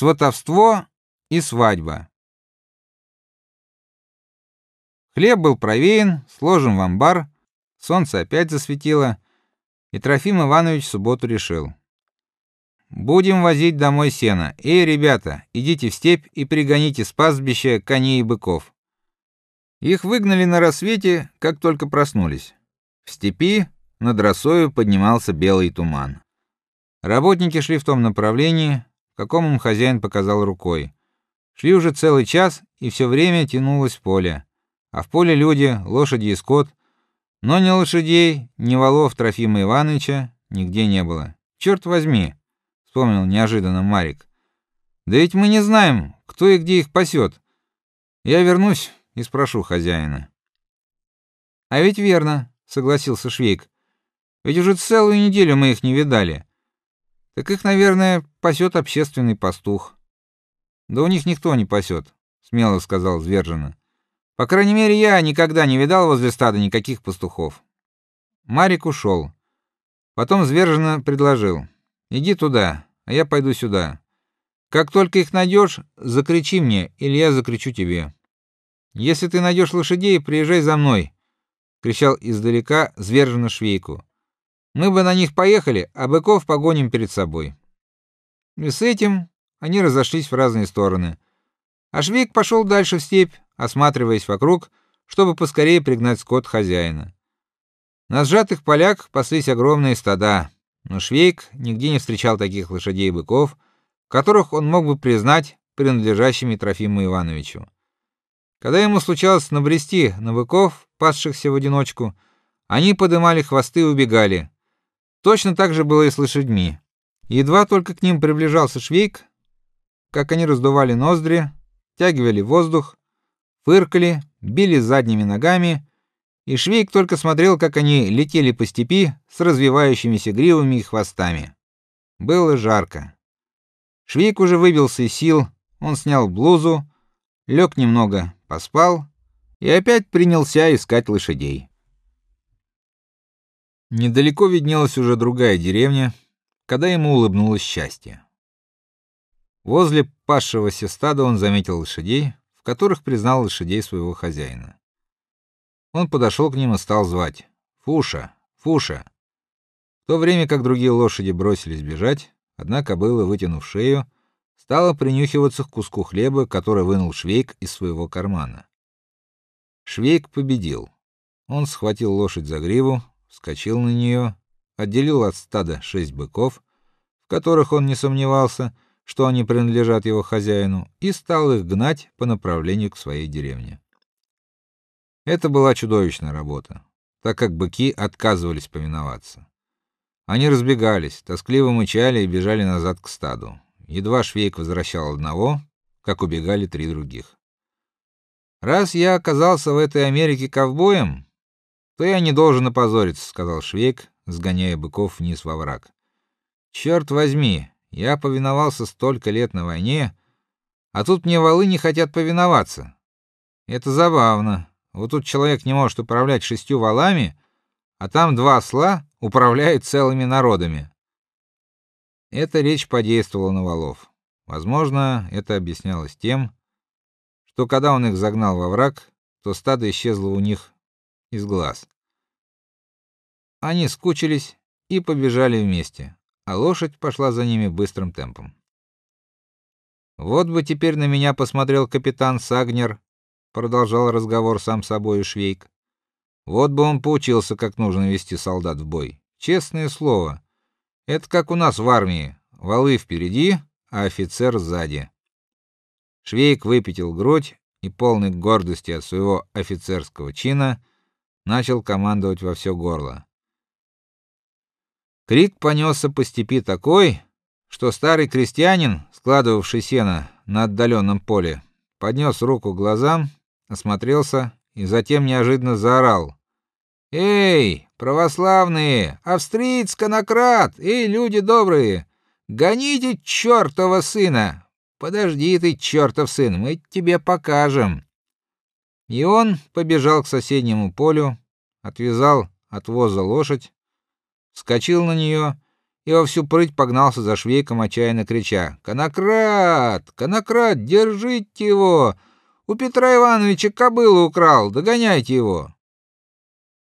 сватовство и свадьба. Хлеб был провеян, сложен в амбар, солнце опять засветило, и Трофим Иванович в субботу решил: будем возить домой сено. Эй, ребята, идите в степь и пригоните с пастбища коней и быков. Их выгнали на рассвете, как только проснулись. В степи над росою поднимался белый туман. Работники шли в том направлении, каком им хозяин показал рукой. Шли уже целый час, и все время тянулось поле. А в поле люди, лошади и скот, но ни лошадей, ни волов Трофима Ивановича нигде не было. Черт возьми, вспомнил неожиданно Марик. Да ведь мы не знаем, кто и где их пасет. Я вернусь и спрошу хозяина. А ведь верно, согласился Швейк. Ведь уже целую неделю мы их не видали. Так их, наверное, пасет общественный пастух. Да у них никто не пасет, смело сказал Звержина. По крайней мере, я никогда не видал возле стада никаких пастухов. Марик ушел. Потом Звержина предложил: "Иди туда, а я пойду сюда. Как только их найдешь, закричи мне, или я закричу тебе. Если ты найдешь лошадей, приезжай за мной", кричал издалека Звержина Швейку. Мы бы на них поехали, а быков погоним перед собой. И с этим они разошлись в разные стороны. А Швейк пошел дальше в степь, осматриваясь вокруг, чтобы поскорее пригнать скот хозяина. На сжатых полях паслись огромные стада, но Швейк нигде не встречал таких лошадей и быков, которых он мог бы признать принадлежащими Трофиму Ивановичу. Когда ему случалось набрести на быков, пасшихся в одиночку, они поднимали хвосты и убегали, Точно так же было и с лошадьми. Едва только к ним приближался Швейк, как они раздували ноздри, тягивали воздух, фыркали, били задними ногами, и Швейк только смотрел, как они летели по степи с развивающимися гривами и хвостами. Было жарко. Швейк уже выбился из сил, он снял блузу, лег немного, поспал и опять принялся искать лошадей. Недалеко виднелась уже другая деревня, когда ему улыбнулось счастье. Возле пасшегося стада он заметил лошадей, в которых признал лошадей своего хозяина. Он подошел к ним и стал звать: "Фуша, Фуша!" В то время как другие лошади бросились бежать, одна кобыла, вытянув шею, стала принюхиваться к куску хлеба, который вынул Швейк из своего кармана. Швейк победил. Он схватил лошадь за гриву, вскочил на нее, отделил от стада шесть быков, в которых он не сомневался, что они принадлежат его хозяину, и стал их гнать по направлению к своей деревне. Это была чудовищная работа, так как быки отказывались повиноваться. Они разбегались, тоскливо мычали и бежали назад к стаду. Едва Швейк возвращал одного, как убегали три других. Раз я оказался в этой Америке ковбоем, то я не должен опозориться, сказал Швейк, сгоняя быков вниз во враг. Черт возьми, я повиновался столько лет на войне, а тут мне волы не хотят повиноваться. Это забавно. Вот тут человек не может управлять шестью валами, а там два осла управляют целыми народами. Эта речь подействовала на волов. Возможно, это объяснялось тем, что когда он их загнал во враг, то стадо исчезло у них из глаз. Они скучились и побежали вместе, а лошадь пошла за ними быстрым темпом. Вот бы теперь на меня посмотрел капитан Сагнер, продолжал разговор сам собой Швейк. Вот бы он поучился, как нужно вести солдат в бой. Честное слово. Это как у нас в армии: валы впереди, а офицер сзади. Швейк выпятил грудь и полный гордости от своего офицерского чина начал командовать во все горло. Крик понесся по степи такой, что старый крестьянин, складывавший сено на отдаленном поле, поднес руку к глазам, осмотрелся и затем неожиданно заорал: "Эй, православные, австриец конократ, эй, люди добрые, гоните чёртова сына! Подожди ты, чёртов сын, мы тебе покажем". И он побежал к соседнему полю, отвязал от воза лошадь, вскочил на нее и во всю прыть погнался за швейком, отчаянно крича: "Конократ! Конократ, держите его! У Петра Ивановича кобылу украл, догоняйте его!"